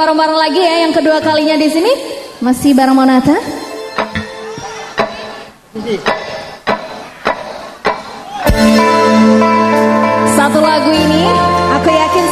bareng-bareng lagi ya yang kedua kalinya di sini. Masih bareng Monata. Satu lagu ini aku yakin